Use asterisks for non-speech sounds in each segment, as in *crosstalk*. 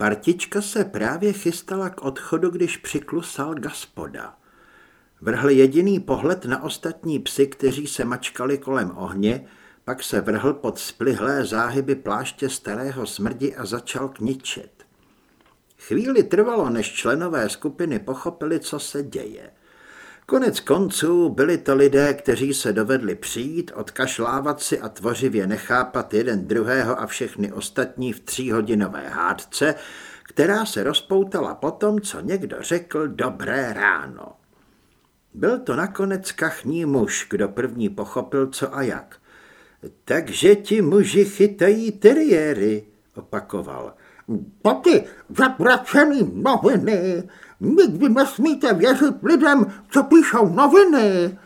Partička se právě chystala k odchodu, když přiklusal gaspoda. Vrhl jediný pohled na ostatní psy, kteří se mačkali kolem ohně, pak se vrhl pod splihlé záhyby pláště starého smrdi a začal kničet. Chvíli trvalo, než členové skupiny pochopili, co se děje. Konec konců byli to lidé, kteří se dovedli přijít, odkašlávat si a tvořivě nechápat jeden druhého a všechny ostatní v tříhodinové hádce, která se rozpoutala potom, co někdo řekl dobré ráno. Byl to nakonec kachní muž, kdo první pochopil, co a jak. Takže ti muži chytají teriéry, opakoval. Taky zapracený noviny. Nikdy nesmíte věřit lidem, co píšou noviny.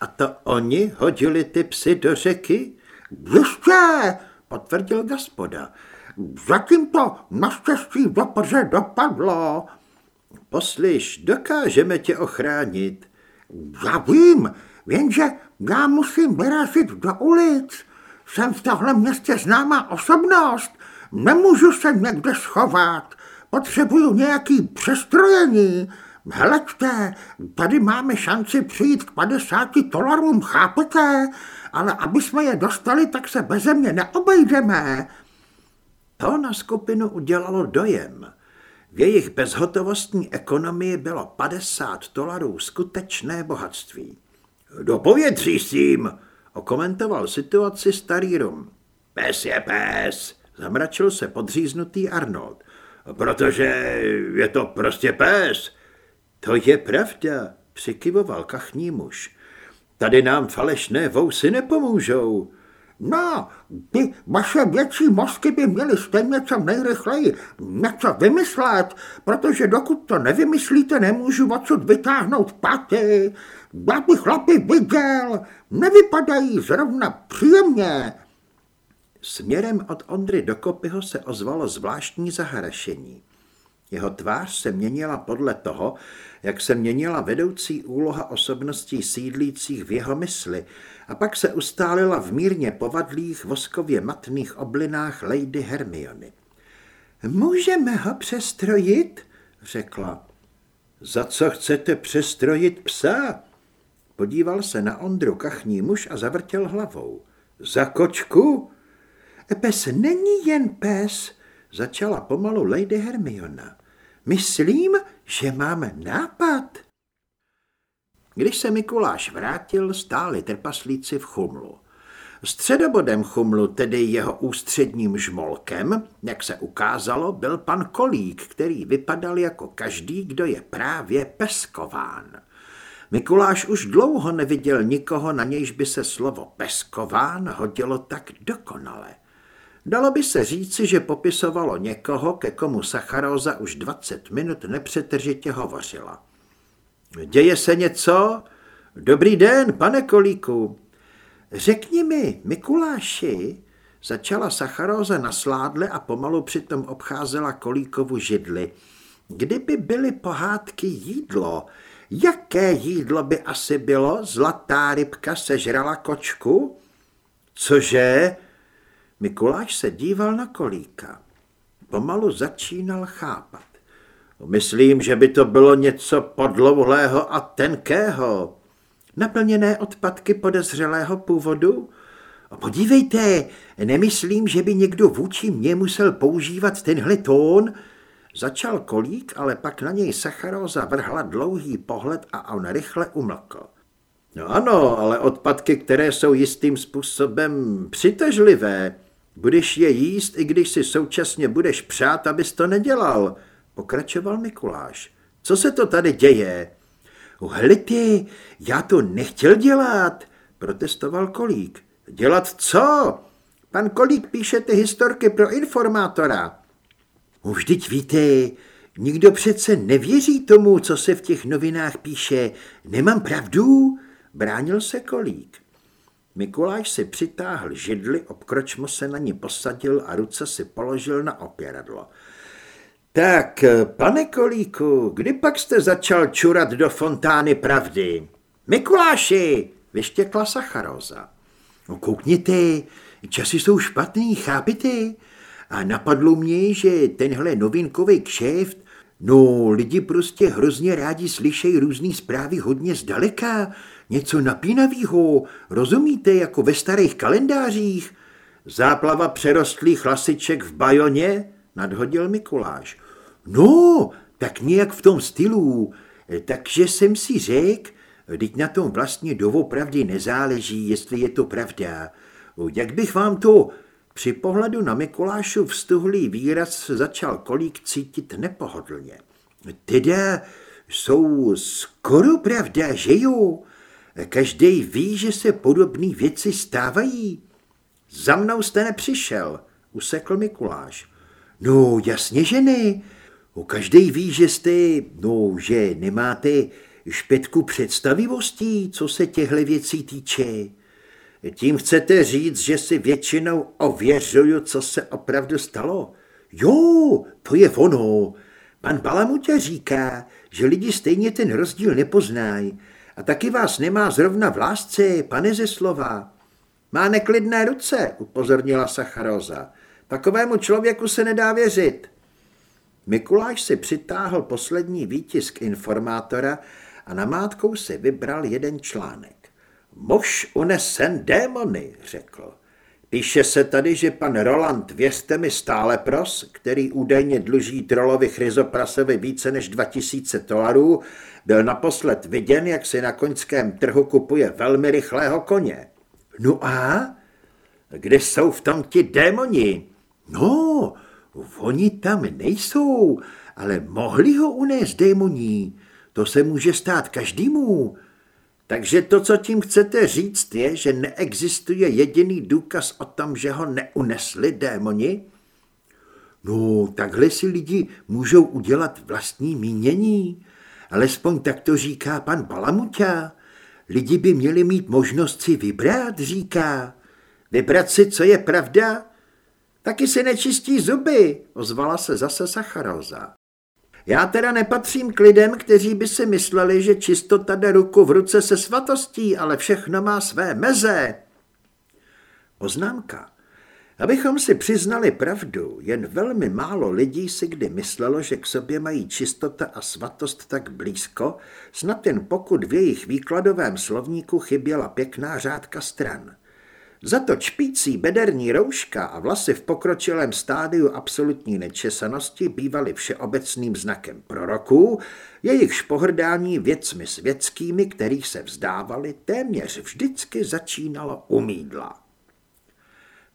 A to oni hodili ty psy do řeky? Jistě, potvrdil gaspoda. Zatím to naštěstí dobře dopadlo. Poslyš, dokážeme tě ochránit. Já vím, jenže já musím vyrazit do ulic. Jsem v tohle městě známá osobnost. Nemůžu se někde schovat. Potřebuju nějaký přestrojení. Hleďte, tady máme šanci přijít k 50 dolarům, chápete? Ale aby jsme je dostali, tak se beze mě neobejdeme. To na skupinu udělalo dojem. V jejich bezhotovostní ekonomii bylo 50 dolarů skutečné bohatství. Dopovětří s tím, okomentoval situaci starý Rum. Pes je pes, zamračil se podříznutý Arnold. Protože je to prostě pes. To je pravda, přikyvoval kachní muž. Tady nám falešné vousy nepomůžou. No, ty vaše větší mozky by měly stejně co nejrychleji něco vymyslet, protože dokud to nevymyslíte, nemůžu odsud vytáhnout paty. Já bych chlapy viděl, nevypadají zrovna příjemně. Směrem od Ondry do Kopyho se ozvalo zvláštní zaharašení. Jeho tvář se měnila podle toho, jak se měnila vedoucí úloha osobností sídlících v jeho mysli a pak se ustálila v mírně povadlých voskově matných oblinách Lady Hermiony. Můžeme ho přestrojit? řekla. Za co chcete přestrojit psa? Podíval se na Ondru kachní muž a zavrtěl hlavou. Za kočku? Pes není jen pes, začala pomalu Lady Hermiona. Myslím, že máme nápad. Když se Mikuláš vrátil, stáli trpaslíci v chumlu. Středobodem chumlu, tedy jeho ústředním žmolkem, jak se ukázalo, byl pan Kolík, který vypadal jako každý, kdo je právě peskován. Mikuláš už dlouho neviděl nikoho, na nějž by se slovo peskován hodilo tak dokonale. Dalo by se říci, že popisovalo někoho, ke komu Sacharóza už 20 minut nepřetržitě hovořila. Děje se něco? Dobrý den, pane Kolíku. Řekni mi, Mikuláši, začala Sacharóza nasládle a pomalu přitom obcházela Kolíkovu židli. Kdyby byly pohádky jídlo, jaké jídlo by asi bylo? Zlatá rybka sežrala kočku? Cože? Mikuláš se díval na kolíka. Pomalu začínal chápat. Myslím, že by to bylo něco podlouhlého a tenkého. Naplněné odpadky podezřelého původu? Podívejte, nemyslím, že by někdo vůči mně musel používat tenhle tón. Začal kolík, ale pak na něj Sacharóza vrhla dlouhý pohled a on rychle umlkl. No ano, ale odpadky, které jsou jistým způsobem přitažlivé, Budeš je jíst, i když si současně budeš přát, abys to nedělal, pokračoval Mikuláš. Co se to tady děje? Uhlity, já to nechtěl dělat, protestoval Kolík. Dělat co? Pan Kolík píše ty historky pro informátora. Vždyť víte, nikdo přece nevěří tomu, co se v těch novinách píše. Nemám pravdu? Bránil se Kolík. Mikuláš si přitáhl židli, obkročmo se na ní posadil a ruce si položil na opěradlo. Tak, pane Kolíku, kdy pak jste začal čurat do fontány pravdy? Mikuláši, vyštěkla Sacharoza. No koukněte, časy jsou špatný, chápete? a napadlo mě, že tenhle novinkový kšeft, no lidi prostě hrozně rádi slyšejí různý zprávy hodně zdaleka, něco napínavého, rozumíte, jako ve starých kalendářích. Záplava přerostlých hlasiček v Bajoně, nadhodil Mikuláš. No, tak nějak v tom stylu. Takže jsem si řekl, teď na tom vlastně doopravdy nezáleží, jestli je to pravda. Jak bych vám to při pohledu na Mikulášův stuhlý výraz začal kolík cítit nepohodlně. Teda jsou skoro pravda, že jo? Každý ví, že se podobné věci stávají. Za mnou jste nepřišel, usekl Mikuláš. No, jasně, že ne. Každý ví, že jste, no, že nemáte špetku představivostí, co se těchto věcí týče. Tím chcete říct, že si většinou ověřuju, co se opravdu stalo? Jo, to je ono. Pan Balamutě říká, že lidi stejně ten rozdíl nepoznají a taky vás nemá zrovna v lásce, pane ze slova. Má neklidné ruce, upozornila Sacharoza. Takovému člověku se nedá věřit. Mikuláš si přitáhl poslední výtisk informátora a namátkou si vybral jeden článek. Muž unesen démony, řekl. Píše se tady, že pan Roland, věřte mi stále pros, který údajně dluží trolovi Chryzoprasovi více než 2000 dolarů, byl naposled viděn, jak si na koňském trhu kupuje velmi rychlého koně. No a? Kde jsou v tom ti démoni? No, oni tam nejsou, ale mohli ho unést démoní. To se může stát každému. Takže to, co tím chcete říct, je, že neexistuje jediný důkaz o tom, že ho neunesli démoni? No, takhle si lidi můžou udělat vlastní mínění. Alespoň tak to říká pan Balamuťa. Lidi by měli mít možnost si vybrat, říká. Vybrat si, co je pravda? Taky si nečistí zuby, ozvala se zase Sacharoza. Já teda nepatřím k lidem, kteří by si mysleli, že čistota jde ruku v ruce se svatostí, ale všechno má své meze. Poznámka. Abychom si přiznali pravdu, jen velmi málo lidí si kdy myslelo, že k sobě mají čistota a svatost tak blízko, snad jen pokud v jejich výkladovém slovníku chyběla pěkná řádka stran. Za to čpící bederní rouška a vlasy v pokročilém stádiu absolutní nečesanosti bývaly všeobecným znakem proroků, jejichž pohrdání věcmi světskými, kterých se vzdávali, téměř vždycky začínalo umídla.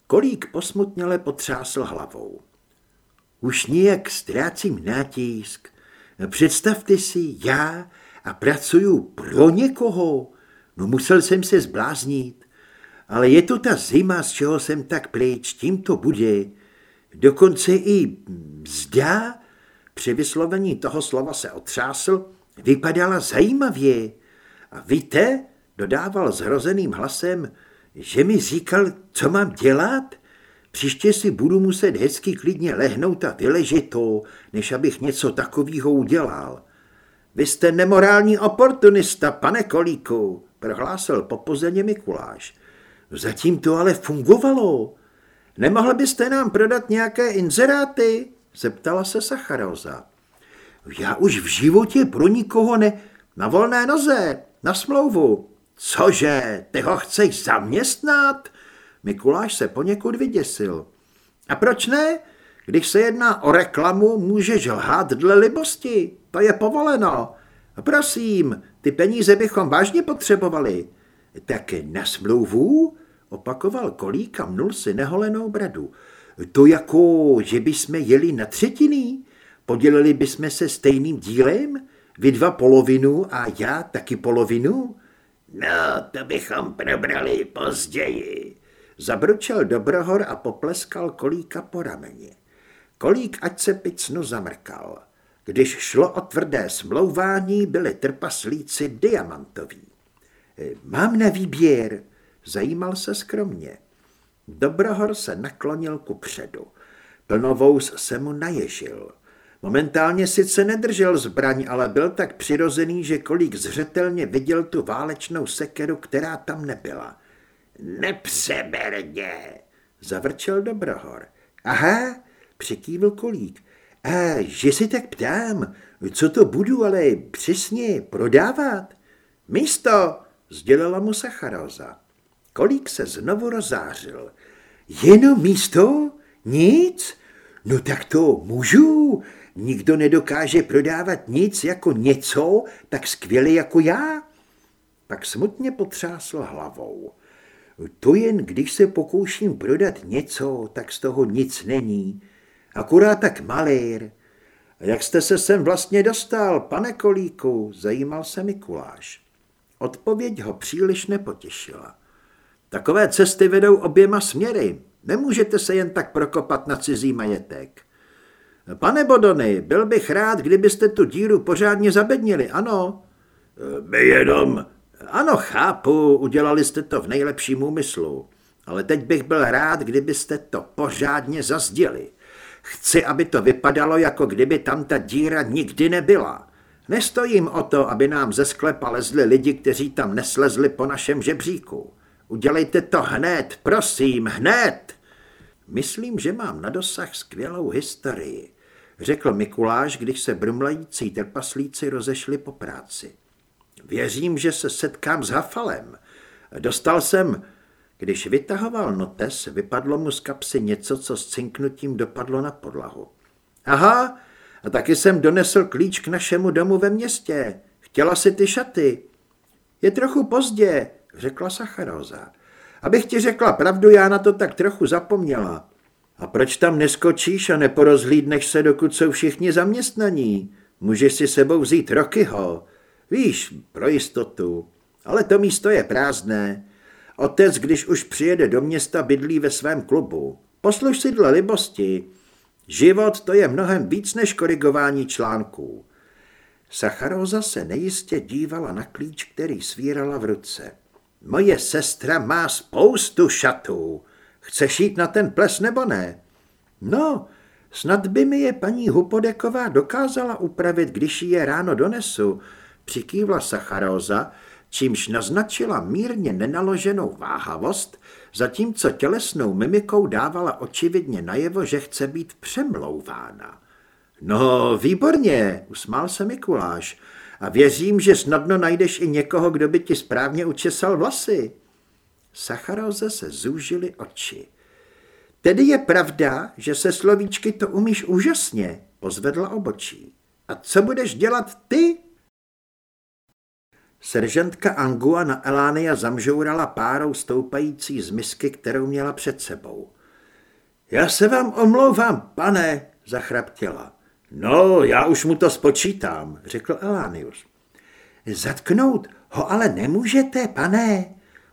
Kolík posmutněle potřásl hlavou. Už nijak ztrácím nátisk. Představte si, já a pracuju pro někoho. No musel jsem se zbláznit. Ale je to ta zima, z čeho jsem tak pryč, tím to bude. Dokonce i zda, při vyslovení toho slova se otřásl, vypadala zajímavě. A víte, dodával zhrozeným hlasem, že mi říkal, co mám dělat? Příště si budu muset hezky klidně lehnout a vyležet to, než abych něco takového udělal. Vy jste nemorální oportunista, pane Kolíku, prohlásil popozeně Mikuláš. Zatím to ale fungovalo. Nemohl byste nám prodat nějaké inzeráty? Zeptala se Sacharoza. Já už v životě pro nikoho ne... Na volné noze, na smlouvu. Cože, ty ho chceš zaměstnat? Mikuláš se poněkud vyděsil. A proč ne? Když se jedná o reklamu, můžeš lhát dle libosti. To je povoleno. Prosím, ty peníze bychom vážně potřebovali. Tak na smlouvu? Opakoval kolík a mnul si neholenou bradu. To jako, že bychom jeli na třetiny? Podělili bychom se stejným dílem? Vy dva polovinu a já taky polovinu? No, to bychom probrali později. Zabručel Dobrohor a popleskal kolíka po rameni. Kolík ať se picnu zamrkal. Když šlo o tvrdé smlouvání, byli trpaslíci diamantoví. Mám na výběr, Zajímal se skromně. Dobrohor se naklonil ku předu. Plnovous se mu naježil. Momentálně sice nedržel zbraň, ale byl tak přirozený, že kolík zřetelně viděl tu válečnou sekeru, která tam nebyla. Nepřeberně, zavrčel Dobrohor. Aha, přikývil kolík. A že si tak ptám, co to budu ale přesně prodávat? Místo, sdělila mu Sacharoza. Kolík se znovu rozářil. Jenom místo? Nic? No tak to můžu. Nikdo nedokáže prodávat nic jako něco tak skvěle jako já. Pak smutně potřásl hlavou. To jen když se pokouším prodat něco, tak z toho nic není. Akurát tak malýr. A jak jste se sem vlastně dostal, pane Kolíku, zajímal se Mikuláš. Odpověď ho příliš nepotěšila. Takové cesty vedou oběma směry. Nemůžete se jen tak prokopat na cizí majetek. Pane Bodony, byl bych rád, kdybyste tu díru pořádně zabednili, ano. My jenom... Ano, chápu, udělali jste to v nejlepším úmyslu, ale teď bych byl rád, kdybyste to pořádně zazděli. Chci, aby to vypadalo, jako kdyby tam ta díra nikdy nebyla. Nestojím o to, aby nám ze sklepa lezli lidi, kteří tam neslezli po našem žebříku. Udělejte to hned, prosím, hned! Myslím, že mám na dosah skvělou historii, řekl Mikuláš, když se brumlající trpaslíci rozešli po práci. Věřím, že se setkám s Hafalem. Dostal jsem... Když vytahoval notes, vypadlo mu z kapsy něco, co s cinknutím dopadlo na podlahu. Aha, a taky jsem donesl klíč k našemu domu ve městě. Chtěla si ty šaty. Je trochu pozdě, řekla Sacharoza. Abych ti řekla pravdu, já na to tak trochu zapomněla. A proč tam neskočíš a neporozhlídneš se, dokud jsou všichni zaměstnaní? Můžeš si sebou vzít Rokyho. Víš, pro jistotu. Ale to místo je prázdné. Otec, když už přijede do města, bydlí ve svém klubu. Posluš si dle libosti. Život to je mnohem víc než korigování článků. Sacharoza se nejistě dívala na klíč, který svírala v ruce. Moje sestra má spoustu šatů. Chceš jít na ten ples nebo ne? No, snad by mi je paní Hupodeková dokázala upravit, když ji je ráno donesu, přikývla Sacharóza, čímž naznačila mírně nenaloženou váhavost, zatímco tělesnou mimikou dávala očividně najevo, že chce být přemlouvána. No, výborně, usmál se Mikuláš, a věřím, že snadno najdeš i někoho, kdo by ti správně učesal vlasy. Sacharoze se zúžily oči. Tedy je pravda, že se slovíčky to umíš úžasně, pozvedla obočí. A co budeš dělat ty? Seržantka Angua na Elánia zamžourala párou stoupající z misky, kterou měla před sebou. Já se vám omlouvám, pane, zachraptěla. No, já už mu to spočítám, řekl Elánius. Zatknout ho ale nemůžete, pane,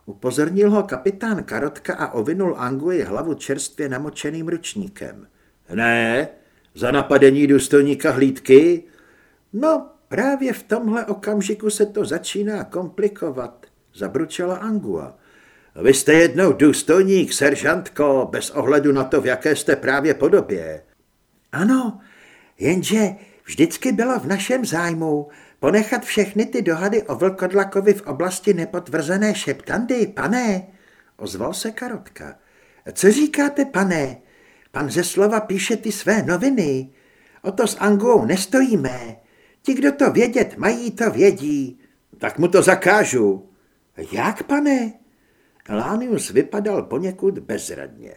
upozornil ho kapitán Karotka a ovinul Angui hlavu čerstvě namočeným ručníkem. Ne, za napadení důstojníka hlídky? No, právě v tomhle okamžiku se to začíná komplikovat, zabručela Angua. Vy jste jednou důstojník, seržantko, bez ohledu na to, v jaké jste právě podobě. Ano, Jenže vždycky bylo v našem zájmu ponechat všechny ty dohady o vlkodlakovi v oblasti nepotvrzené šeptandy, pane, ozval se Karotka. Co říkáte, pane? Pan ze slova píše ty své noviny. O to s Angou nestojíme. Ti, kdo to vědět mají, to vědí. Tak mu to zakážu. Jak, pane? Lánius vypadal poněkud bezradně.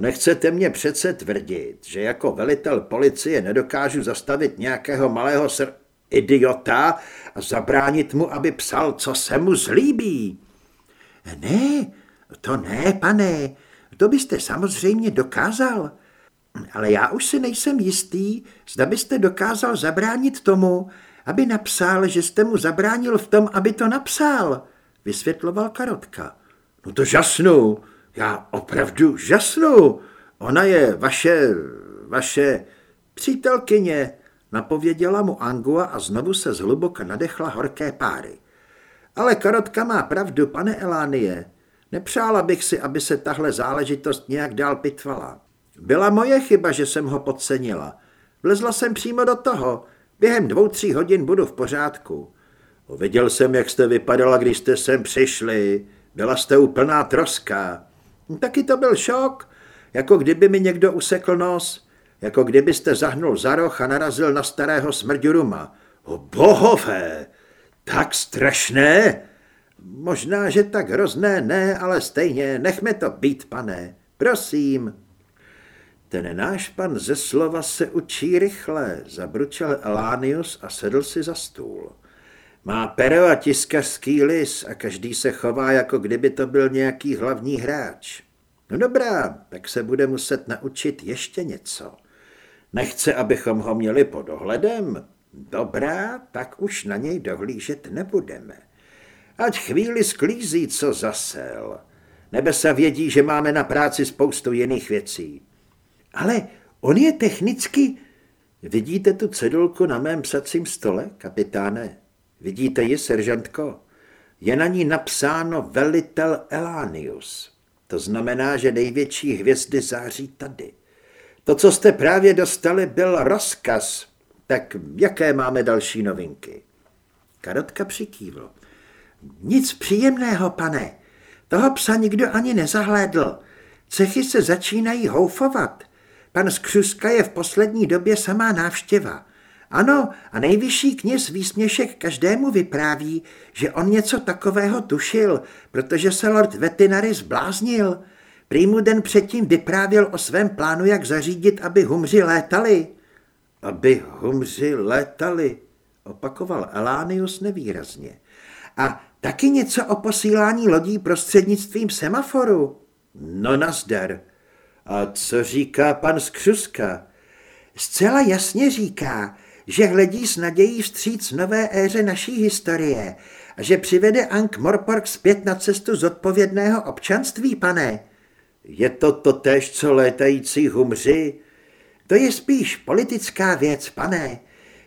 Nechcete mě přece tvrdit, že jako velitel policie nedokážu zastavit nějakého malého sr... idiota a zabránit mu, aby psal, co se mu zlíbí. Ne, to ne, pane, to byste samozřejmě dokázal. Ale já už si nejsem jistý, zda byste dokázal zabránit tomu, aby napsal, že jste mu zabránil v tom, aby to napsal, vysvětloval Karotka. No to žasnu, já opravdu žasnu. Ona je vaše, vaše přítelkyně, napověděla mu Angua a znovu se zhluboka nadechla horké páry. Ale Karotka má pravdu, pane Elánie. Nepřála bych si, aby se tahle záležitost nějak dál pitvala. Byla moje chyba, že jsem ho podcenila. Vlezla jsem přímo do toho. Během dvou, tří hodin budu v pořádku. Viděl jsem, jak jste vypadala, když jste sem přišli. Byla jste úplná troska. Taky to byl šok. jako kdyby mi někdo usekl nos, jako kdybyste zahnul za roh a narazil na starého smrďuruma. O bohové, tak strašné! Možná, že tak hrozné ne, ale stejně, nechme to být, pane, prosím. Ten náš pan ze slova se učí rychle, zabručel Elánius a sedl si za stůl. Má pero a tiskařský lis a každý se chová, jako kdyby to byl nějaký hlavní hráč. No dobrá, tak se bude muset naučit ještě něco. Nechce, abychom ho měli pod ohledem? Dobrá, tak už na něj dohlížet nebudeme. Ať chvíli sklízí, co zasel. Nebe se vědí, že máme na práci spoustu jiných věcí. Ale on je technicky... Vidíte tu cedulku na mém psacím stole, kapitáne? Vidíte ji, seržantko? Je na ní napsáno velitel Elánius. To znamená, že největší hvězdy září tady. To, co jste právě dostali, byl rozkaz. Tak jaké máme další novinky? Karotka přikývl. Nic příjemného, pane. Toho psa nikdo ani nezahlédl. Cechy se začínají houfovat. Pan Skřuska je v poslední době samá návštěva. Ano, a nejvyšší kněz výsměšek každému vypráví, že on něco takového tušil, protože se lord Vetinary zbláznil. Prý mu den předtím vyprávěl o svém plánu, jak zařídit, aby humři létali. Aby humři létali, opakoval Elánius nevýrazně. A taky něco o posílání lodí prostřednictvím semaforu. No nazdar. A co říká pan Skřuska? Zcela jasně říká, že hledí s nadějí vstříc nové éře naší historie a že přivede Ank Morpork zpět na cestu zodpovědného občanství, pane. Je to totéž, co létající humři? To je spíš politická věc, pane.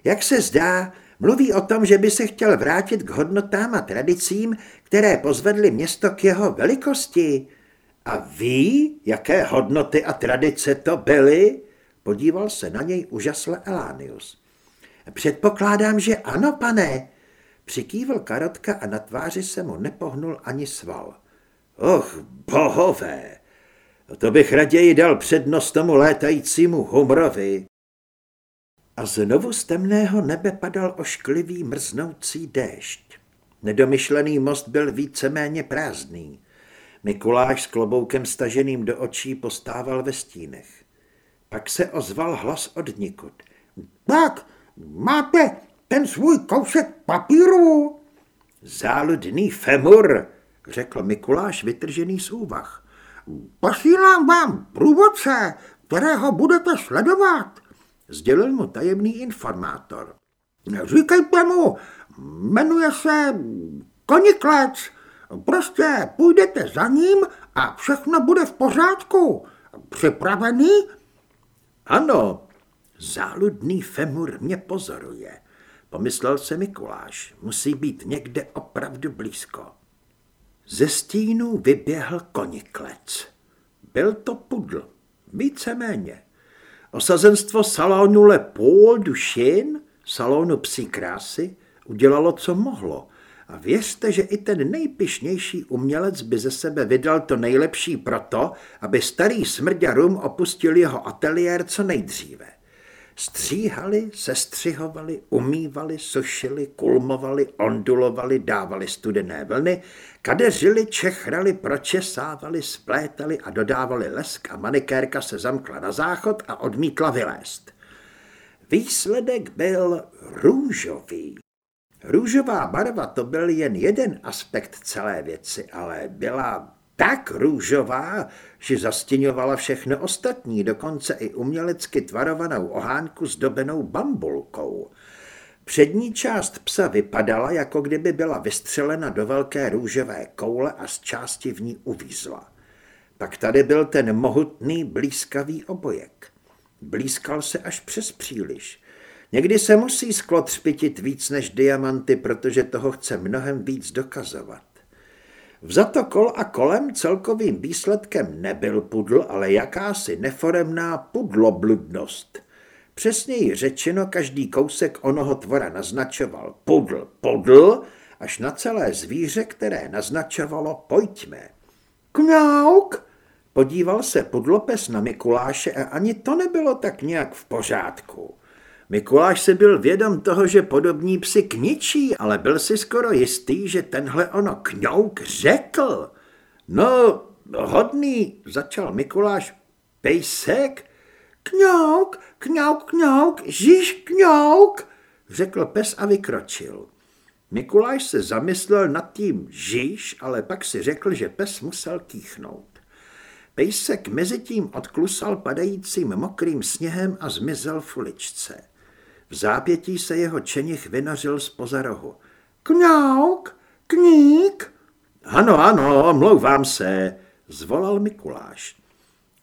Jak se zdá, mluví o tom, že by se chtěl vrátit k hodnotám a tradicím, které pozvedly město k jeho velikosti. A ví, jaké hodnoty a tradice to byly? Podíval se na něj úžasle Elánius. Předpokládám, že ano, pane. Přikývl karotka a na tváři se mu nepohnul ani sval. Och, bohové, to bych raději dal přednost tomu létajícímu humrovi. A znovu z temného nebe padal ošklivý mrznoucí déšť. Nedomyšlený most byl víceméně prázdný. Mikuláš s kloboukem staženým do očí postával ve stínech. Pak se ozval hlas od nikud. Tak, máte ten svůj kousek papíru? Záludný femur, řekl Mikuláš vytržený z úvah. Posílám vám průvodce, kterého budete sledovat, sdělil mu tajemný informátor. Říkejte mu, jmenuje se Koniklec, Prostě půjdete za ním a všechno bude v pořádku. Připravený? Ano, záludný femur mě pozoruje. Pomyslel se Mikuláš, musí být někde opravdu blízko. Ze stínu vyběhl koniklec. Byl to pudl, víceméně. Osazenstvo salonu Le Paul Duchesne, salonu psí krásy, udělalo, co mohlo – a věřte, že i ten nejpišnější umělec by ze sebe vydal to nejlepší proto, aby starý smrďa rum opustil jeho ateliér co nejdříve. Stříhali, sestřihovali, umývali, sušili, kulmovali, ondulovali, dávali studené vlny, kadeřili, čechrali, pročesávali, splétali a dodávali lesk a manikérka se zamkla na záchod a odmítla vylézt. Výsledek byl růžový. Růžová barva to byl jen jeden aspekt celé věci, ale byla tak růžová, že zastěňovala všechno ostatní, dokonce i umělecky tvarovanou ohánku zdobenou bambulkou. Přední část psa vypadala, jako kdyby byla vystřelena do velké růžové koule a z části v ní uvízla. Pak tady byl ten mohutný blízkavý obojek. Blízkal se až přes příliš. Někdy se musí sklo třpitit víc než diamanty, protože toho chce mnohem víc dokazovat. Vzato kol a kolem celkovým výsledkem nebyl pudl, ale jakási neforemná pudlobludnost. Přesněji řečeno, každý kousek onoho tvora naznačoval pudl, pudl, až na celé zvíře, které naznačovalo pojďme. Kňauk, Podíval se podlopes na Mikuláše a ani to nebylo tak nějak v pořádku. Mikuláš si byl vědom toho, že podobní psi kničí, ale byl si skoro jistý, že tenhle ono kňouk řekl. No, hodný, začal Mikuláš, pejsek, kňouk, kňouk, kňouk, žíž kňouk, řekl pes a vykročil. Mikuláš se zamyslel nad tím žíž, ale pak si řekl, že pes musel kýchnout. Pejsek mezi tím odklusal padajícím mokrým sněhem a zmizel v uličce. V zápětí se jeho čenich vynořil z pozarohu. Kňauk, kník. Ano, ano, omlouvám se, zvolal Mikuláš.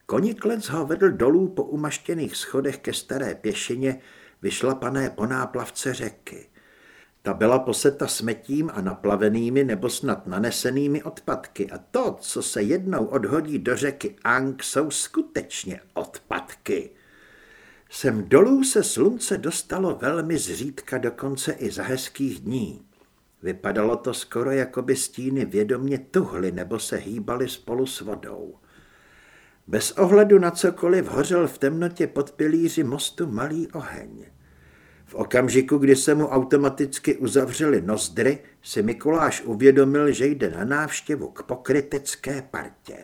Koniklec ho vedl dolů po umaštěných schodech ke staré pěšině, vyšlapané po náplavce řeky. Ta byla poseta smetím a naplavenými nebo snad nanesenými odpadky a to, co se jednou odhodí do řeky Ang, jsou skutečně odpadky. Sem dolů se slunce dostalo velmi zřídka dokonce i za hezkých dní. Vypadalo to skoro, jako by stíny vědomě tuhly nebo se hýbaly spolu s vodou. Bez ohledu na cokoliv hořel v temnotě pod pilíři mostu malý oheň. V okamžiku, kdy se mu automaticky uzavřely nozdry, si Mikuláš uvědomil, že jde na návštěvu k pokrytecké partě.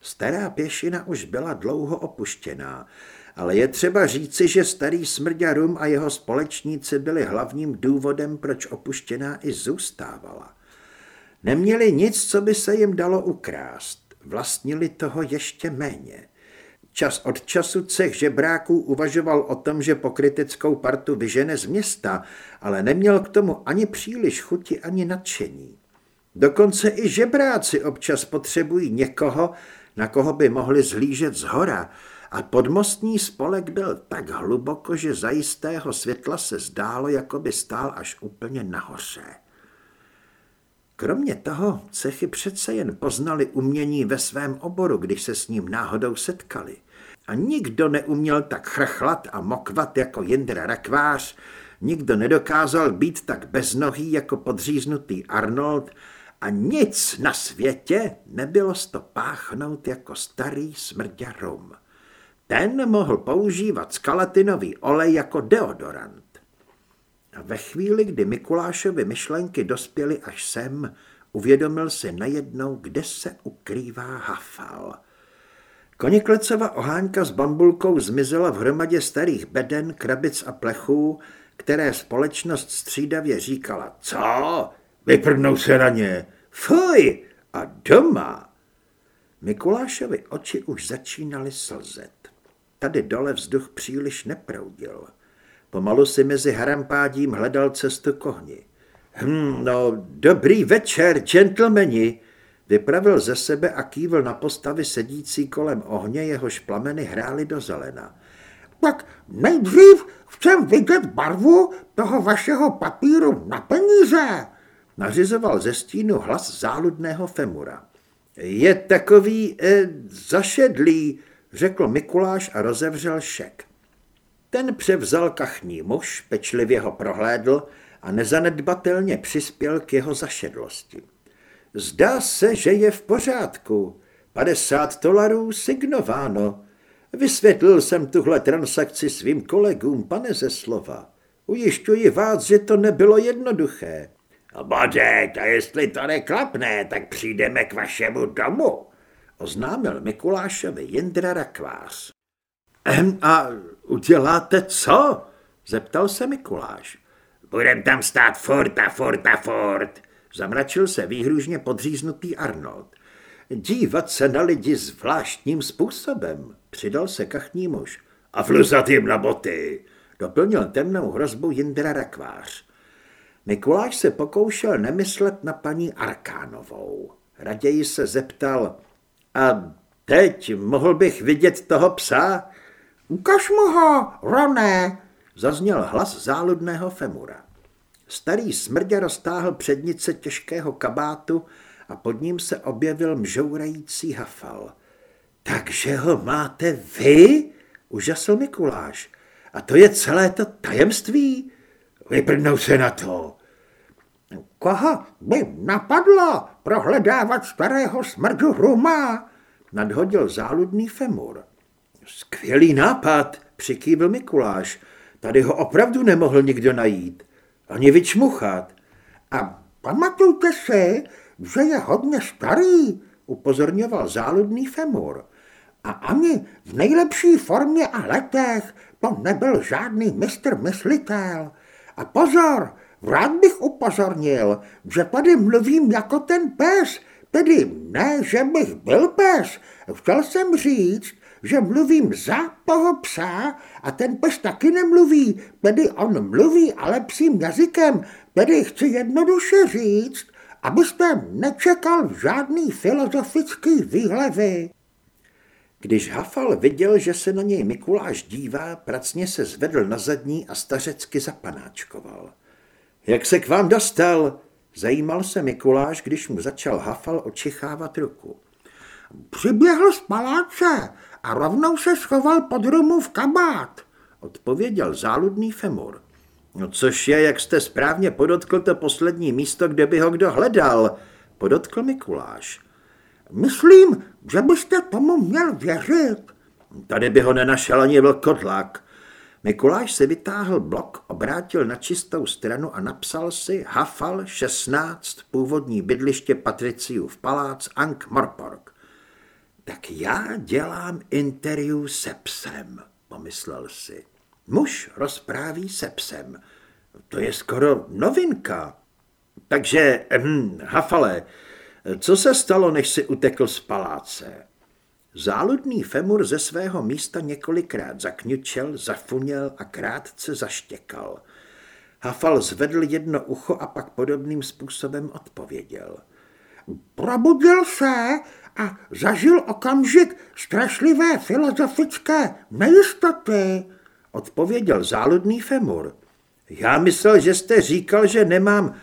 Stará pěšina už byla dlouho opuštěná, ale je třeba říci, že starý smrďarum a jeho společníci byli hlavním důvodem, proč opuštěná i zůstávala. Neměli nic, co by se jim dalo ukrást, vlastnili toho ještě méně. Čas od času cech žebráků uvažoval o tom, že pokryteckou partu vyžene z města, ale neměl k tomu ani příliš chuti, ani nadšení. Dokonce i žebráci občas potřebují někoho, na koho by mohli zhlížet z hora, a podmostní spolek byl tak hluboko, že za jistého světla se zdálo, jako by stál až úplně nahoře. Kromě toho cechy přece jen poznali umění ve svém oboru, když se s ním náhodou setkali. A nikdo neuměl tak chrchlat a mokvat jako Jindra Rakvář, nikdo nedokázal být tak beznohý jako podříznutý Arnold a nic na světě nebylo to páchnout jako starý smrďarum. Ten mohl používat skalatinový olej jako deodorant. A ve chvíli, kdy Mikulášovi myšlenky dospěly až sem, uvědomil si najednou, kde se ukrývá Hafal – Koniklecova ohánka s bambulkou zmizela v hromadě starých beden, krabic a plechů, které společnost střídavě říkala, co? Vyprdnou se na ně. Fuj! A doma! Mikulášovi oči už začínaly slzet. Tady dole vzduch příliš neproudil. Pomalu si mezi harampádím hledal cestu kohni. Hm, no, dobrý večer, gentlemani, Vypravil ze sebe a kývl na postavy sedící kolem ohně, jehož plameny hrály do zelena. Tak nejdřív chcem vidět barvu toho vašeho papíru na peníze, nařizoval ze stínu hlas záludného femura. Je takový e, zašedlý, řekl Mikuláš a rozevřel šek. Ten převzal kachní muž, pečlivě ho prohlédl a nezanedbatelně přispěl k jeho zašedlosti. Zdá se, že je v pořádku. 50 dolarů signováno. Vysvětlil jsem tuhle transakci svým kolegům, pane ze slova. Ujišťuji vás, že to nebylo jednoduché. Bodek, a jestli to neklapne, tak přijdeme k vašemu domu, oznámil Mikulášovi Jindra Rakvář. Ehm, a uděláte co? zeptal se Mikuláš. Budem tam stát furt a furt a furt, Zamračil se výhružně podříznutý Arnold. Dívat se na lidi zvláštním způsobem, přidal se kachní muž. A fluzat jim na boty, doplnil temnou hrozbu Jindra Rakvář. Mikuláš se pokoušel nemyslet na paní Arkánovou. Raději se zeptal, a teď mohl bych vidět toho psa? Ukaž mu ho, Roné, zazněl hlas záludného Femura. Starý smrdě roztáhl přednice těžkého kabátu a pod ním se objevil mžourající hafal. Takže ho máte vy? Užasl Mikuláš. A to je celé to tajemství? Vyprdnou se na to. Koho by napadlo prohledávat starého smrdu Ruma? nadhodil záludný femur. Skvělý nápad, přikývil Mikuláš. Tady ho opravdu nemohl nikdo najít. Ani vyčmuchat. A pamatujte si, že je hodně starý, upozorňoval záludný femur. A ani v nejlepší formě a letech to nebyl žádný mistr myslitel. A pozor, rád bych upozornil, že tady mluvím jako ten pes, tedy ne, že bych byl pes. Chtěl jsem říct, že mluvím za toho psa a ten pes taky nemluví, tedy on mluví ale psím jazykem, tedy chci jednoduše říct, abyste nečekal žádný filozofický výhlevy. Když Hafal viděl, že se na něj Mikuláš dívá, pracně se zvedl na zadní a stařecky zapanáčkoval. Jak se k vám dostal? Zajímal se Mikuláš, když mu začal Hafal očichávat ruku. Přiběhl z paláce a rovnou se schoval pod v kabát, odpověděl záludný Femur. No což je, jak jste správně podotkl to poslední místo, kde by ho kdo hledal, podotkl Mikuláš. Myslím, že byste tomu měl věřit. Tady by ho nenašel ani vlkodlak. Mikuláš si vytáhl blok, obrátil na čistou stranu a napsal si Hafal 16, původní bydliště Patriciův palác Ank Morpork. Tak já dělám interview se psem, pomyslel si. Muž rozpráví se psem. To je skoro novinka. Takže, hm, Hafale, co se stalo, než si utekl z paláce? Záludný femur ze svého místa několikrát zakňučel, zafuněl a krátce zaštěkal. Hafal zvedl jedno ucho a pak podobným způsobem odpověděl. Probudil se a zažil okamžik strašlivé filozofické nejistoty, odpověděl záludný femur. Já myslel, že jste říkal, že nemám...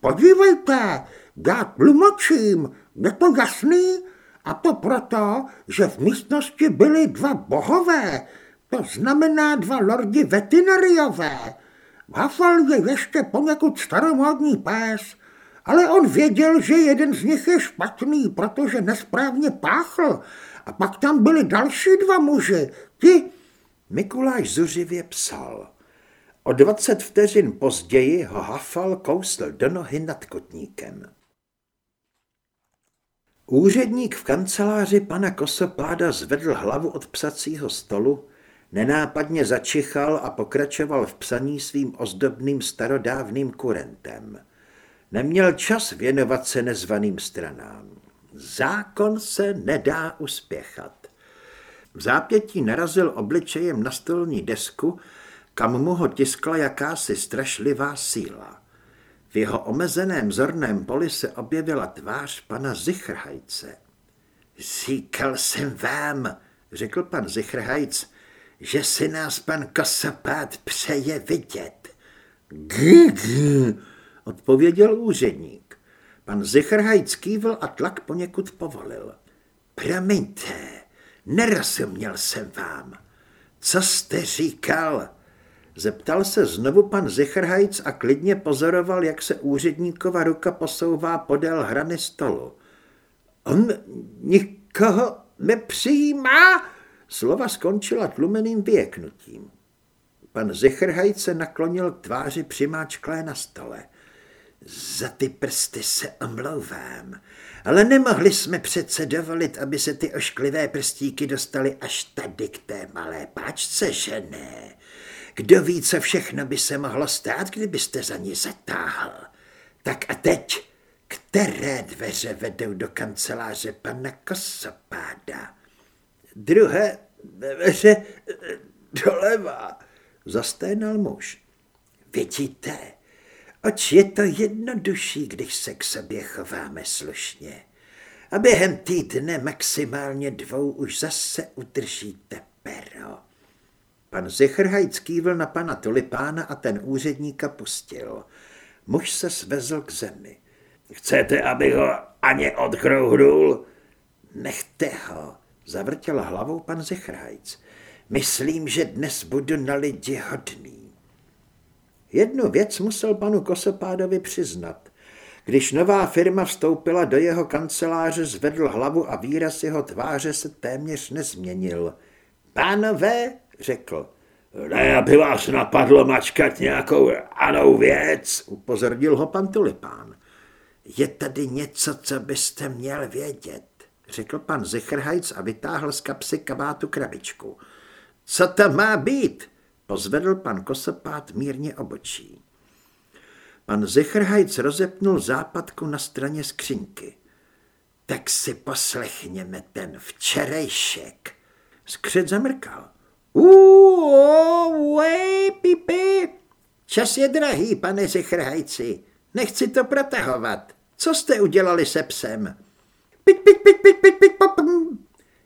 Podívejte, já tlumočím, je to jasný? A to proto, že v místnosti byly dva bohové, to znamená dva lordi veterinariové. Hafal je ještě poněkud staromodní pes, ale on věděl, že jeden z nich je špatný, protože nesprávně páchl. A pak tam byli další dva muži, ti... Mikuláš zuřivě psal. O dvacet vteřin později ho Hafal kousl do nohy nad kotníkem. Úředník v kanceláři pana Kosopáda zvedl hlavu od psacího stolu, nenápadně začichal a pokračoval v psaní svým ozdobným starodávným kurentem. Neměl čas věnovat se nezvaným stranám. Zákon se nedá uspěchat. V zápětí narazil obličejem na stolní desku, kam mu ho tiskla jakási strašlivá síla. V jeho omezeném zorném poli se objevila tvář pana Zichrhajce. Říkal jsem vám, řekl pan Zichrhajc, že si nás pan Kosapát přeje vidět. Gg, odpověděl úředník. Pan Zichrhajc kývl a tlak poněkud povolil. Promiňte, nerozuměl jsem vám. Co jste říkal? Zeptal se znovu pan Zichrhajc a klidně pozoroval, jak se úředníkova ruka posouvá podél hrany stolu. On nikoho nepřijímá? Slova skončila tlumeným vyjeknutím. Pan Zichrhajc se naklonil k tváři přimáčklé na stole. Za ty prsty se omlouvám, ale nemohli jsme přece dovolit, aby se ty ošklivé prstíky dostaly až tady k té malé páčce, že ne? Kdo ví, co všechno by se mohlo stát, kdybyste za ní zatáhl. Tak a teď, které dveře vedou do kanceláře pana Kosopáda? Druhé dveře doleva, zasténal muž. Vidíte, oč je to jednodušší, když se k sobě chováme slušně. A během týdne maximálně dvou už zase udržíte pero. Pan Zichrhajc kývl na pana Tulipána a ten úředníka pustil. Muž se svezl k zemi. Chcete, aby ho ani odkrouhnul? Nechte ho, zavrtěl hlavou pan Zichrhajc. Myslím, že dnes budu na lidi hodný. Jednu věc musel panu Kosopádovi přiznat. Když nová firma vstoupila do jeho kanceláře, zvedl hlavu a výraz jeho tváře se téměř nezměnil. Pánové, řekl, ne, aby vás napadlo mačkat nějakou anou věc, upozornil ho pan Tulipán. Je tady něco, co byste měl vědět, řekl pan Zichrhajc a vytáhl z kapsy kabátu krabičku. Co to má být? Pozvedl pan Kosopát mírně obočí. Pan Zichrhajc rozepnul západku na straně skřínky. Tak si poslechněme ten včerejšek. Skřet zamrkal. Uuu, pipi. Čas je drahý, pane Zichrhajci. Nechci to protahovat. Co jste udělali se psem? Pit, pit, pit, pit, pit, pit, pop.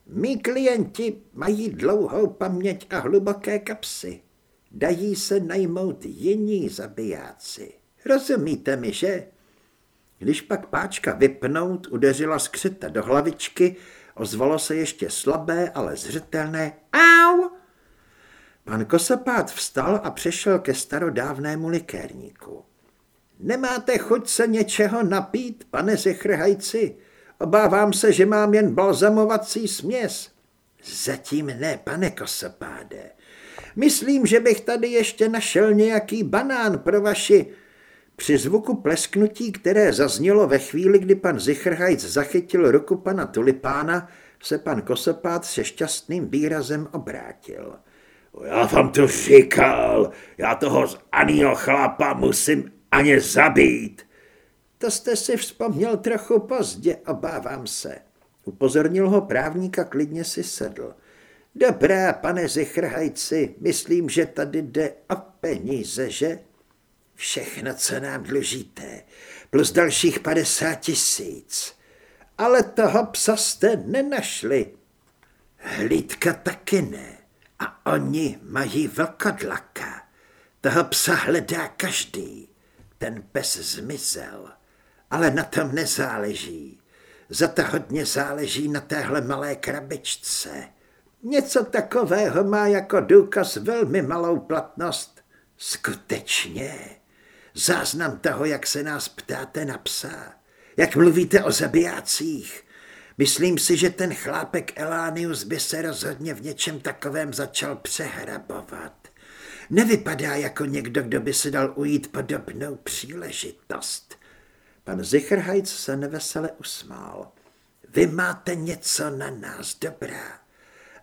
Mí klienti mají dlouhou paměť a hluboké kapsy. Dají se najmout jiní zabijáci. Rozumíte mi, že? Když pak páčka vypnout udeřila skřeta do hlavičky, ozvalo se ještě slabé, ale zřetelné au. Pan Kosapát vstal a přešel ke starodávnému likérníku. Nemáte chuť se něčeho napít, pane Zechrhajci? Obávám se, že mám jen balzamovací směs. Zatím ne, pane Kosapáde. Myslím, že bych tady ještě našel nějaký banán pro vaši... Při zvuku plesknutí, které zaznělo ve chvíli, kdy pan Zichrhajc zachytil ruku pana Tulipána, se pan Kosopát se šťastným výrazem obrátil. Já vám to říkal, já toho z Anýho chlapa musím ani zabít. To jste si vzpomněl trochu pozdě, obávám se. Upozornil ho právník a klidně si sedl. Dobrá, pane Zichrhajci, myslím, že tady jde o peníze, že? Všechno, co nám dlužíte, plus dalších 50 tisíc. Ale toho psa jste nenašli. Hlídka taky ne. A oni mají vlkodlaka. Toho psa hledá každý. Ten pes zmizel. Ale na tom nezáleží. Za to hodně záleží na téhle malé krabičce. Něco takového má jako důkaz velmi malou platnost. Skutečně. Záznam toho, jak se nás ptáte na psa. Jak mluvíte o zabijácích. Myslím si, že ten chlápek Elánius by se rozhodně v něčem takovém začal přehrabovat. Nevypadá jako někdo, kdo by si dal ujít podobnou příležitost. Pan Zichrhajc se nevesele usmál. Vy máte něco na nás, dobrá,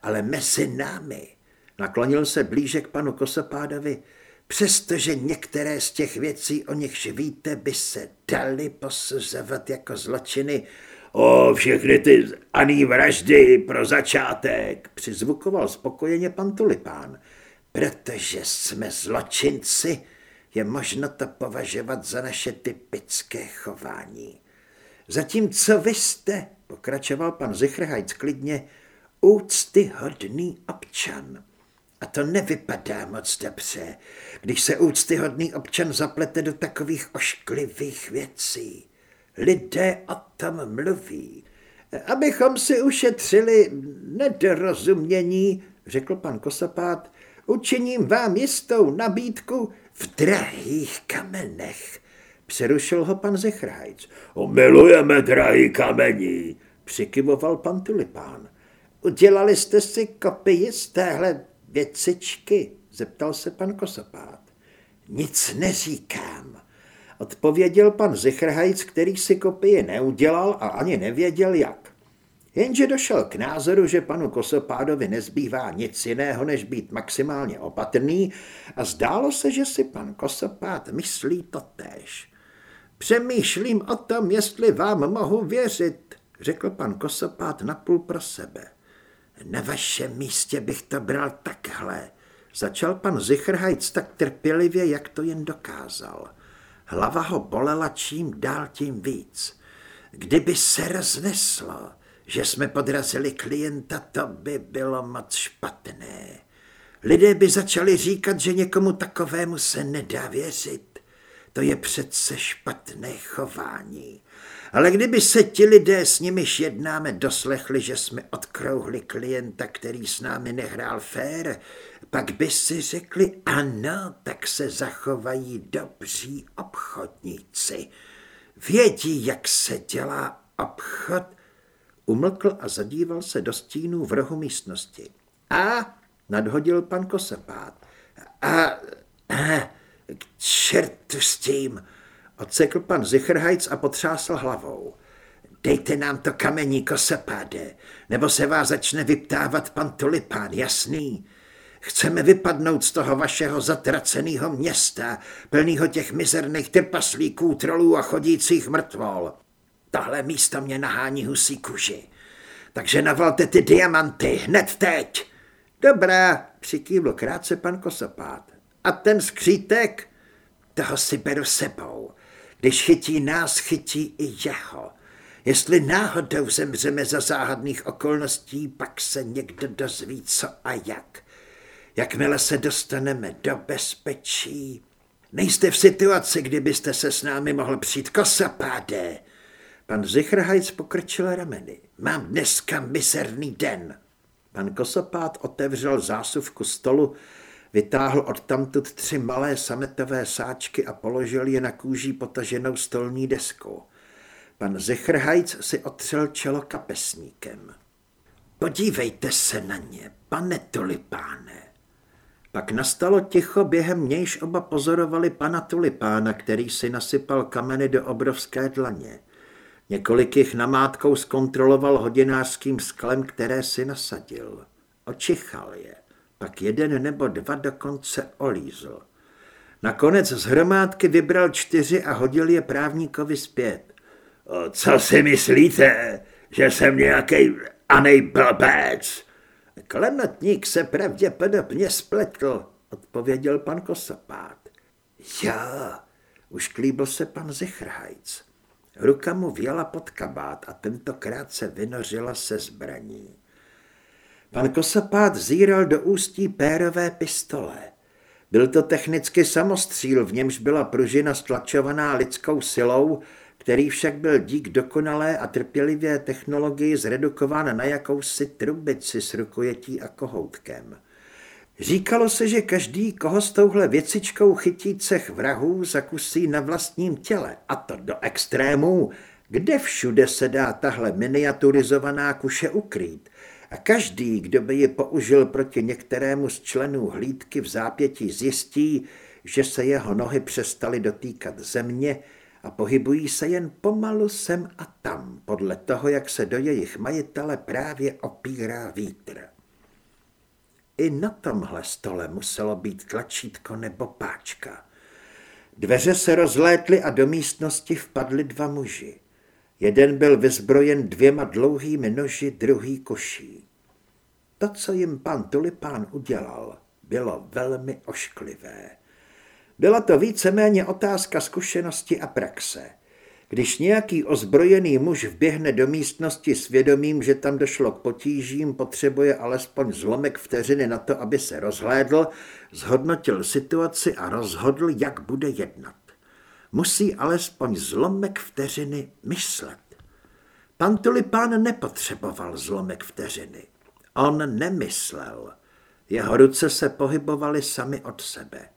ale mezi námi. Naklonil se blíže k panu Kosopádovi. Přestože některé z těch věcí, o nichž víte, by se daly posuzovat jako zločiny, O, všechny ty aný vraždy pro začátek, přizvukoval spokojeně pan Tulipán. Protože jsme zločinci, je možno to považovat za naše typické chování. Zatímco vy jste, pokračoval pan Zichrhajc klidně, úctyhodný občan. A to nevypadá moc dobře, když se úctyhodný občan zaplete do takových ošklivých věcí. Lidé o tom mluví. Abychom si ušetřili nedorozumění, řekl pan Kosapát, učiním vám jistou nabídku v drahých kamenech. Přerušil ho pan Zechrajc. Milujeme drahý kamení, přikyvoval pan Tulipán. Udělali jste si kopii z téhle věcičky? zeptal se pan Kosapát. Nic neříkám, odpověděl pan Zichrhajc, který si kopii neudělal a ani nevěděl jak. Jenže došel k názoru, že panu Kosopádovi nezbývá nic jiného, než být maximálně opatrný a zdálo se, že si pan Kosopád myslí totéž. Přemýšlím o tom, jestli vám mohu věřit, řekl pan Kosopát napůl pro sebe. Na vašem místě bych to bral takhle, začal pan Zichrhajc tak trpělivě, jak to jen dokázal. Hlava ho bolela čím dál tím víc. Kdyby se rozneslo, že jsme podrazili klienta, to by bylo moc špatné. Lidé by začali říkat, že někomu takovému se nedá věřit. To je přece špatné chování. Ale kdyby se ti lidé, s nimiž jednáme, doslechli, že jsme odkrouhli klienta, který s námi nehrál fér, pak by si řekli, ano, tak se zachovají dobří obchodníci. vědí, jak se dělá obchod. Umlkl a zadíval se do stínu v rohu místnosti. A, nadhodil pan Kosepát. A, a k čertu s tím, odsekl pan Zichrhajc a potřásl hlavou. Dejte nám to kamení, kosepáde, nebo se vás začne vyptávat pan Tulipán, jasný? Chceme vypadnout z toho vašeho zatraceného města, plného těch mizerných trpaslíků, trolů a chodících mrtvol. Tohle místo mě nahání husí kuži. Takže navalte ty diamanty, hned teď. Dobrá, přikývl krátce pan Kosopát. A ten skřítek? Toho si beru sebou. Když chytí nás, chytí i jeho. Jestli náhodou zemřeme za záhadných okolností, pak se někdo dozví, co a jak. Jakmile se dostaneme do bezpečí, nejste v situaci, kdybyste se s námi mohl přijít kosapáde. Pan Zichrhajc pokrčil rameny. Mám dneska miserný den. Pan Kosopát otevřel zásuvku stolu, vytáhl odtamtud tři malé sametové sáčky a položil je na kůží potaženou stolní deskou. Pan Zechrhajc si otřel čelo kapesníkem. Podívejte se na ně, pane Tulipáne. Pak nastalo ticho, během nějž oba pozorovali pana Tulipána, který si nasypal kameny do obrovské dlaně. Několik jich namátkou zkontroloval hodinářským sklem, které si nasadil. Očichal je, pak jeden nebo dva dokonce olízl. Nakonec z hromádky vybral čtyři a hodil je právníkovi zpět. Co si myslíte, že jsem nějaký anej blbec? Klemetník se pravděpodobně spletl, odpověděl pan Kosapát. Já, už klíbil se pan Zichrhajc. Ruka mu věla pod kabát a tentokrát se vynořila se zbraní. Pan Kosapát zíral do ústí pérové pistole. Byl to technicky samostříl, v němž byla pružina stlačovaná lidskou silou který však byl dík dokonalé a trpělivé technologii zredukován na jakousi trubici s rukojetí a kohoutkem. Říkalo se, že každý, koho s touhle věcičkou chytí cech vrahů, zakusí na vlastním těle, a to do extrémů, kde všude se dá tahle miniaturizovaná kuše ukrýt. A každý, kdo by ji použil proti některému z členů hlídky v zápětí zjistí, že se jeho nohy přestaly dotýkat země, a pohybují se jen pomalu sem a tam, podle toho, jak se do jejich majitele právě opírá vítr. I na tomhle stole muselo být tlačítko nebo páčka. Dveře se rozlétly a do místnosti vpadli dva muži. Jeden byl vyzbrojen dvěma dlouhými noži, druhý koší. To, co jim pan Tulipán udělal, bylo velmi ošklivé. Byla to víceméně otázka zkušenosti a praxe. Když nějaký ozbrojený muž vběhne do místnosti s vědomím, že tam došlo k potížím, potřebuje alespoň zlomek vteřiny na to, aby se rozhlédl, zhodnotil situaci a rozhodl, jak bude jednat. Musí alespoň zlomek vteřiny myslet. Pan Tulipán nepotřeboval zlomek vteřiny. On nemyslel. Jeho ruce se pohybovaly sami od sebe.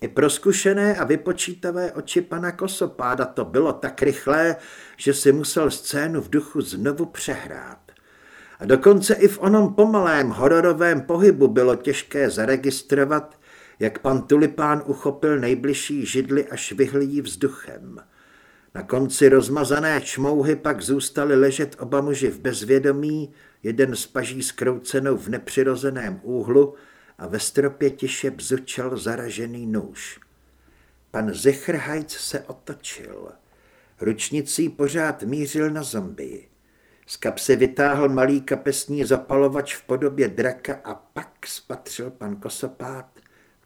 I pro zkušené a vypočítavé oči pana Kosopáda to bylo tak rychlé, že si musel scénu v duchu znovu přehrát. A dokonce i v onom pomalém hororovém pohybu bylo těžké zaregistrovat, jak pan Tulipán uchopil nejbližší židli a švihl jí vzduchem. Na konci rozmazané čmouhy pak zůstali ležet oba muži v bezvědomí, jeden s paží skroucenou v nepřirozeném úhlu, a ve stropě tiše bzučel zaražený nůž. Pan Zechrhajc se otočil. Ručnicí pořád mířil na zombii. Z kapsy vytáhl malý kapesní zapalovač v podobě draka a pak spatřil pan Kosopát.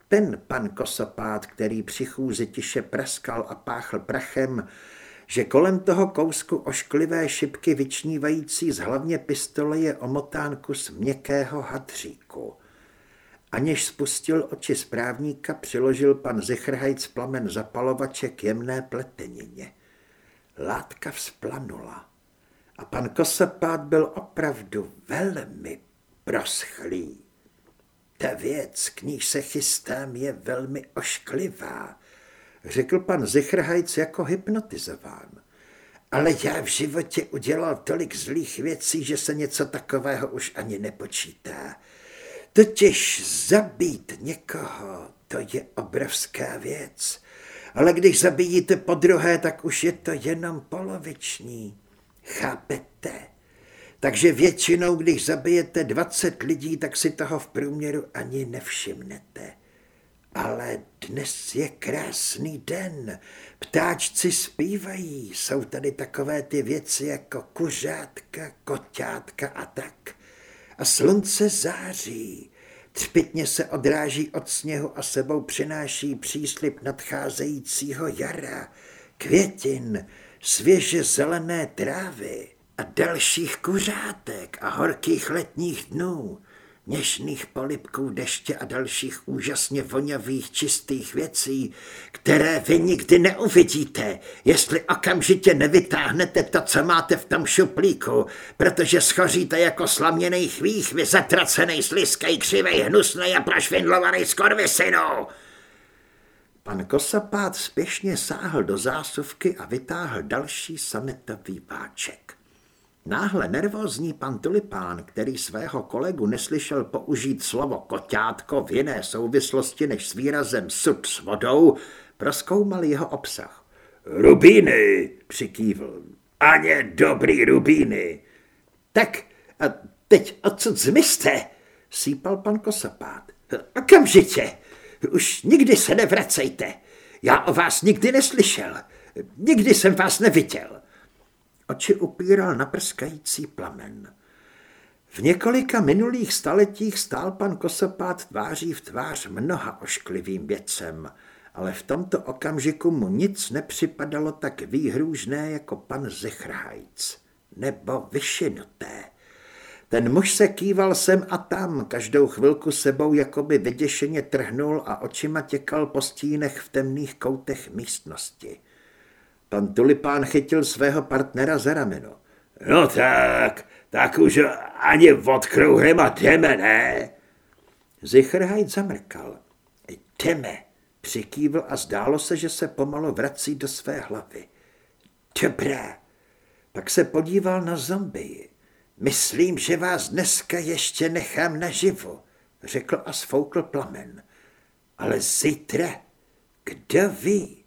Ten pan Kosopát, který při chůzi tiše praskal a páchl prachem, že kolem toho kousku ošklivé šipky vyčnívající z hlavně pistole je omotán kus měkkého hadříku. Aniž spustil oči správníka, přiložil pan Zichrhajc plamen zapalovače k jemné pletenině. Látka vzplanula a pan Kosapát byl opravdu velmi proschlý. Ta věc, k níž se chystám, je velmi ošklivá. řekl pan Zichrhajc jako hypnotizován. Ale já v životě udělal tolik zlých věcí, že se něco takového už ani nepočítá. Totiž zabít někoho, to je obrovská věc. Ale když zabijíte po druhé, tak už je to jenom poloviční. Chápete? Takže většinou, když zabijete 20 lidí, tak si toho v průměru ani nevšimnete. Ale dnes je krásný den, ptáčci zpívají, jsou tady takové ty věci jako kuřátka, koťátka a tak. A slunce září, třpitně se odráží od sněhu a sebou přináší příslip nadcházejícího jara, květin, svěže zelené trávy a dalších kuřátek a horkých letních dnů něžných polipků deště a dalších úžasně vonavých čistých věcí, které vy nikdy neuvidíte, jestli okamžitě nevytáhnete to, co máte v tom šuplíku, protože schoříte jako slaměný chvích, vy zatracený, sliskej, křivej, hnusnej a prošvindlovaný skorvisinu. Pan Kosapát spěšně sáhl do zásuvky a vytáhl další sametový váček. Náhle nervózní pan Tulipán, který svého kolegu neslyšel použít slovo koťátko v jiné souvislosti než s výrazem sud s vodou, proskoumal jeho obsah. Rubíny, přikývl. Aně dobrý rubíny. Tak a teď odsud zmizte, sípal pan Kosapát. Okamžitě, už nikdy se nevracejte. Já o vás nikdy neslyšel. Nikdy jsem vás neviděl. Oči upíral na prskající plamen. V několika minulých staletích stál pan Kosopát tváří v tvář mnoha ošklivým věcem, ale v tomto okamžiku mu nic nepřipadalo tak výhrůžné jako pan Zechrhajc, nebo vyšinuté. Ten muž se kýval sem a tam, každou chvilku sebou jakoby vyděšeně trhnul a očima těkal po stínech v temných koutech místnosti. Pan Tulipán chytil svého partnera za rameno. No tak, tak už ani odkrouhem a jdeme, ne? Zichrhajt zamrkal. Jdeme, přikývl a zdálo se, že se pomalu vrací do své hlavy. Dobrá. Pak se podíval na zombii. Myslím, že vás dneska ještě nechám naživu, řekl a sfoukl plamen. Ale zítra, kdo ví?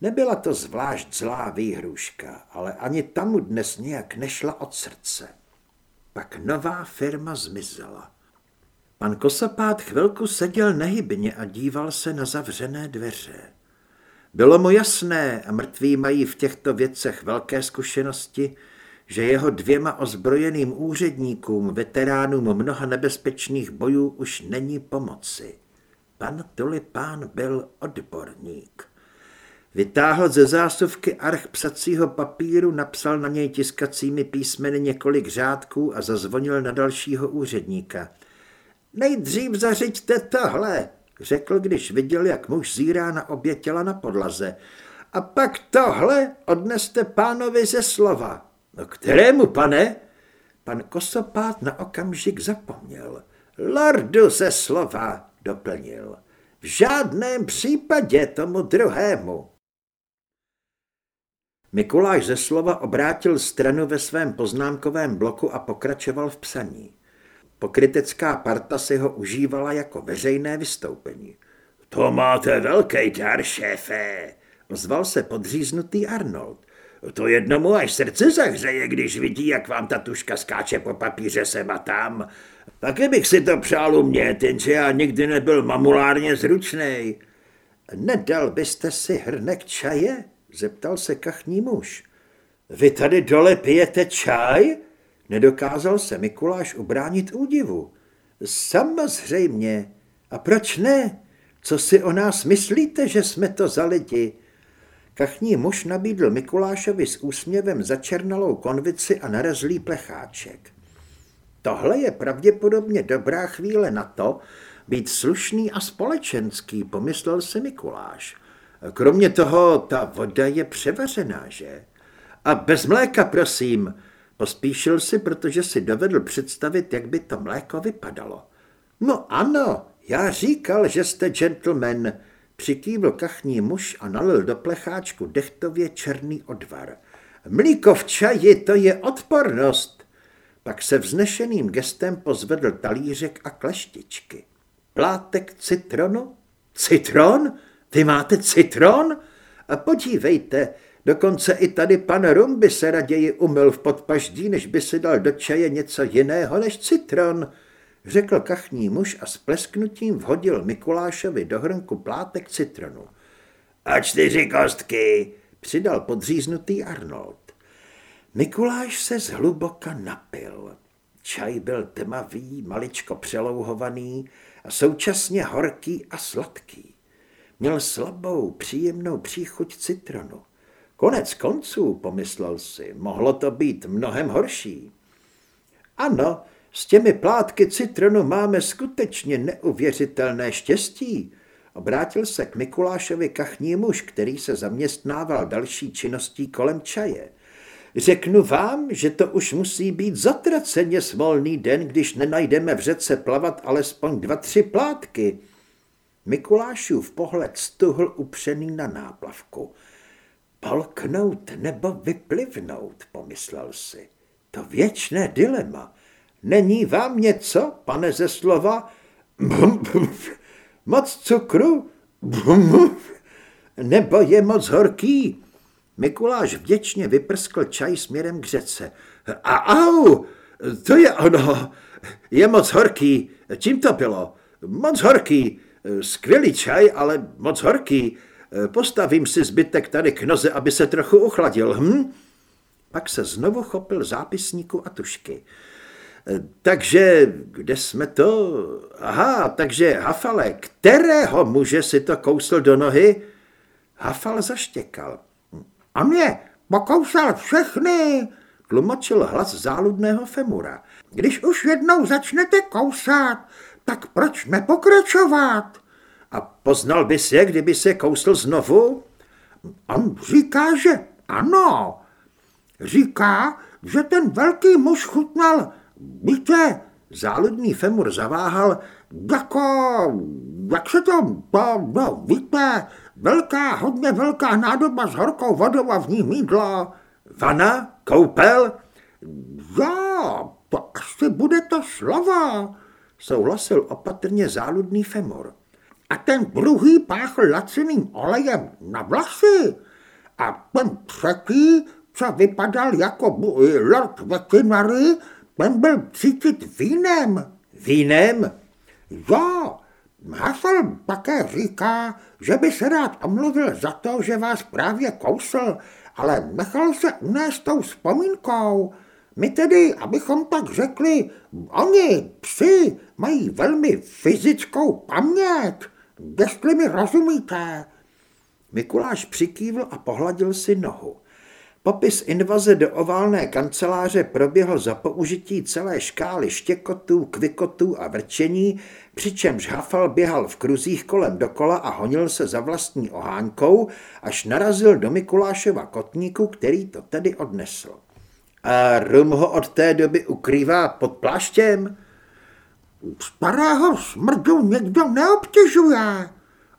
Nebyla to zvlášť zlá výhruška, ale ani tamu dnes nějak nešla od srdce. Pak nová firma zmizela. Pan Kosapát chvilku seděl nehybně a díval se na zavřené dveře. Bylo mu jasné, a mrtví mají v těchto věcech velké zkušenosti, že jeho dvěma ozbrojeným úředníkům, veteránům mnoha nebezpečných bojů, už není pomoci. Pan Tulipán byl odborník. Vytáhl ze zásuvky arch psacího papíru, napsal na něj tiskacími písmeny několik řádků a zazvonil na dalšího úředníka. Nejdřív zařiďte tohle, řekl, když viděl, jak muž zírá na obě těla na podlaze. A pak tohle odneste pánovi ze slova. No kterému, pane? Pan Kosopát na okamžik zapomněl. Lordu ze slova, doplnil. V žádném případě tomu druhému. Mikuláš ze slova obrátil stranu ve svém poznámkovém bloku a pokračoval v psaní. Pokrytecká parta si ho užívala jako veřejné vystoupení. To máte velký dar, šéfe, ozval se podříznutý Arnold. To jednomu až srdce zahřeje, když vidí, jak vám ta tuška skáče po papíře sem a tam. Taky bych si to přál umět, jenže já nikdy nebyl mamulárně zručnej. Nedal byste si hrnek čaje? Zeptal se kachní muž. Vy tady dole pijete čaj? Nedokázal se Mikuláš ubránit údivu. Samozřejmě. A proč ne? Co si o nás myslíte, že jsme to za lidi? Kachní muž nabídl Mikulášovi s úsměvem začernalou konvici a narazlý plecháček. Tohle je pravděpodobně dobrá chvíle na to, být slušný a společenský, pomyslel si Mikuláš. Kromě toho, ta voda je převařená, že? A bez mléka, prosím. Pospíšil si, protože si dovedl představit, jak by to mléko vypadalo. No ano, já říkal, že jste gentleman. Přikývl kachní muž a nalil do plecháčku dechtově černý odvar. Mlíko v čaji, to je odpornost. Pak se vznešeným gestem pozvedl talířek a kleštičky. Plátek citronu? Citron? Vy máte citron? A podívejte, dokonce i tady pan Rum by se raději umyl v podpaždí, než by si dal do čaje něco jiného než citron, řekl kachní muž a s plesknutím vhodil Mikulášovi do hrnku plátek citronu. A čtyři kostky, přidal podříznutý Arnold. Mikuláš se zhluboka napil. Čaj byl tmavý, maličko přelouhovaný a současně horký a sladký. Měl slabou, příjemnou příchuť citronu. Konec konců, pomyslel si, mohlo to být mnohem horší. Ano, s těmi plátky citronu máme skutečně neuvěřitelné štěstí. Obrátil se k Mikulášovi kachní muž, který se zaměstnával další činností kolem čaje. Řeknu vám, že to už musí být zatraceně smolný den, když nenajdeme v řece plavat alespoň dva, tři plátky. Mikulášův pohled stuhl upřený na náplavku. Polknout nebo vyplivnout, pomyslel si. To věčné dilema. Není vám něco, pane ze slova? *laughs* Moc cukru? *laughs* Nebo je moc horký? Mikuláš vděčně vyprskl čaj směrem k řece. A au, to je ono, je moc horký. Čím to bylo? Moc horký. Skvělý čaj, ale moc horký. Postavím si zbytek tady k noze, aby se trochu uchladil, hm? Pak se znovu chopil zápisníku a tušky. Takže kde jsme to? Aha, takže Hafale, kterého muže si to kousl do nohy? Hafal zaštěkal. A mě pokousal všechny, tlumočil hlas záludného Femura. Když už jednou začnete kousat, tak proč nepokračovat? A poznal bys je, kdyby se kousl znovu? On říká, že ano. Říká, že ten velký muž chutnal, víte, záludný Femur zaváhal, jako, jak se to, no, no víte, velká, hodně velká nádoba s horkou vodou a v ní mídlo. Vana? Koupel? Jo, to asi bude to slovo, souhlasil opatrně záludný Femor. A ten druhý páchl laciným olejem na vlasy. A ten třetí, co vypadal jako Lord Vetinary, ten byl cítit vínem. Vínem? Jo, Hafel také říká, že by se rád omluvil za to, že vás právě kousl, ale nechal se unést tou vzpomínkou. My tedy, abychom tak řekli, oni, psi, mají velmi fyzickou paměť, jestli mi rozumíte. Mikuláš přikývl a pohladil si nohu. Popis invaze do oválné kanceláře proběhl za použití celé škály štěkotů, kvikotů a vrčení, přičemž Hafal běhal v kruzích kolem dokola a honil se za vlastní ohánkou, až narazil do Mikulášova kotníku, který to tedy odnesl. A Rum ho od té doby ukrývá pod pláštěm? Starého smrdu někdo neobtěžuje,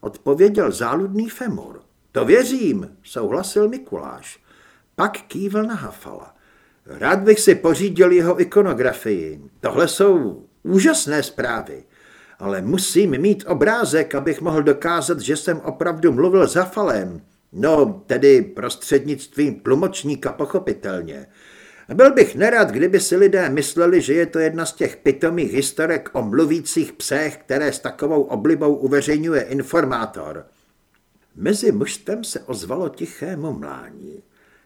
odpověděl záludný Femur. To věřím, souhlasil Mikuláš. Pak kývl na Hafala. Rád bych si pořídil jeho ikonografii. Tohle jsou úžasné zprávy. Ale musím mít obrázek, abych mohl dokázat, že jsem opravdu mluvil za falem. No, tedy prostřednictvím tlumočníka pochopitelně. Byl bych nerad, kdyby si lidé mysleli, že je to jedna z těch pitomých historek o mluvících psech, které s takovou oblibou uveřejňuje informátor. Mezi mužstvem se ozvalo tiché mumlání.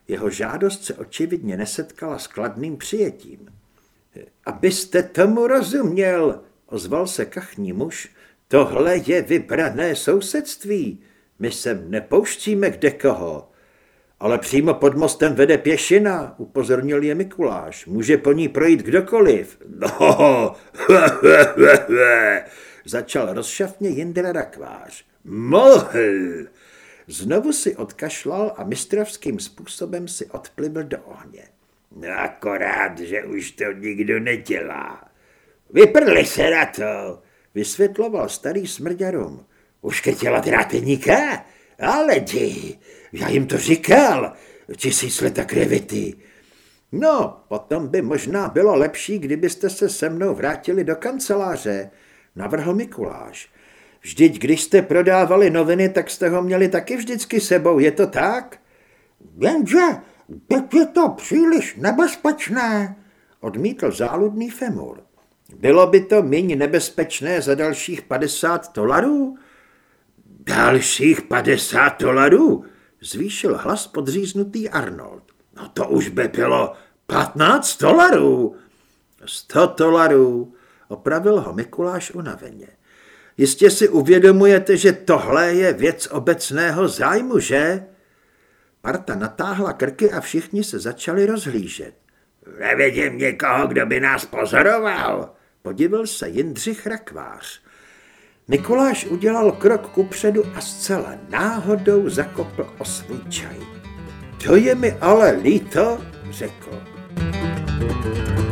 Jeho žádost se očividně nesetkala s kladným přijetím. Abyste tomu rozuměl, ozval se kachní muž, tohle je vybrané sousedství. My sem nepouštíme kde koho. Ale přímo pod mostem vede pěšina, upozornil je Mikuláš. Může po ní projít kdokoliv. No, *laughs* začal rozšafně Jindra Rakvář. Mohl. Znovu si odkašlal a mistrovským způsobem si odplivl do ohně. No akorát, že už to nikdo nedělá. Vyprli se na to, vysvětloval starý smrďarum. Uškrtila dráteníka? Ale di, já jim to říkal. Tisíc leta krevity. No, potom by možná bylo lepší, kdybyste se se mnou vrátili do kanceláře, navrhl Mikuláš. Vždyť, když jste prodávali noviny, tak jste ho měli taky vždycky sebou, je to tak? Jenže teď je to příliš nebezpečné, odmítl záludný Femur. Bylo by to méně nebezpečné za dalších 50 dolarů? Dalších 50 dolarů? Zvýšil hlas podříznutý Arnold. No to už by bylo 15 dolarů. 100 dolarů, opravil ho Mikuláš unaveně. Jistě si uvědomujete, že tohle je věc obecného zájmu, že? Parta natáhla krky a všichni se začali rozhlížet. Nevidím někoho, kdo by nás pozoroval, podivil se Jindřich Rakvář. Mikuláš udělal krok kupředu a zcela náhodou zakopl o svůj čaj. To je mi ale líto, řekl. thank you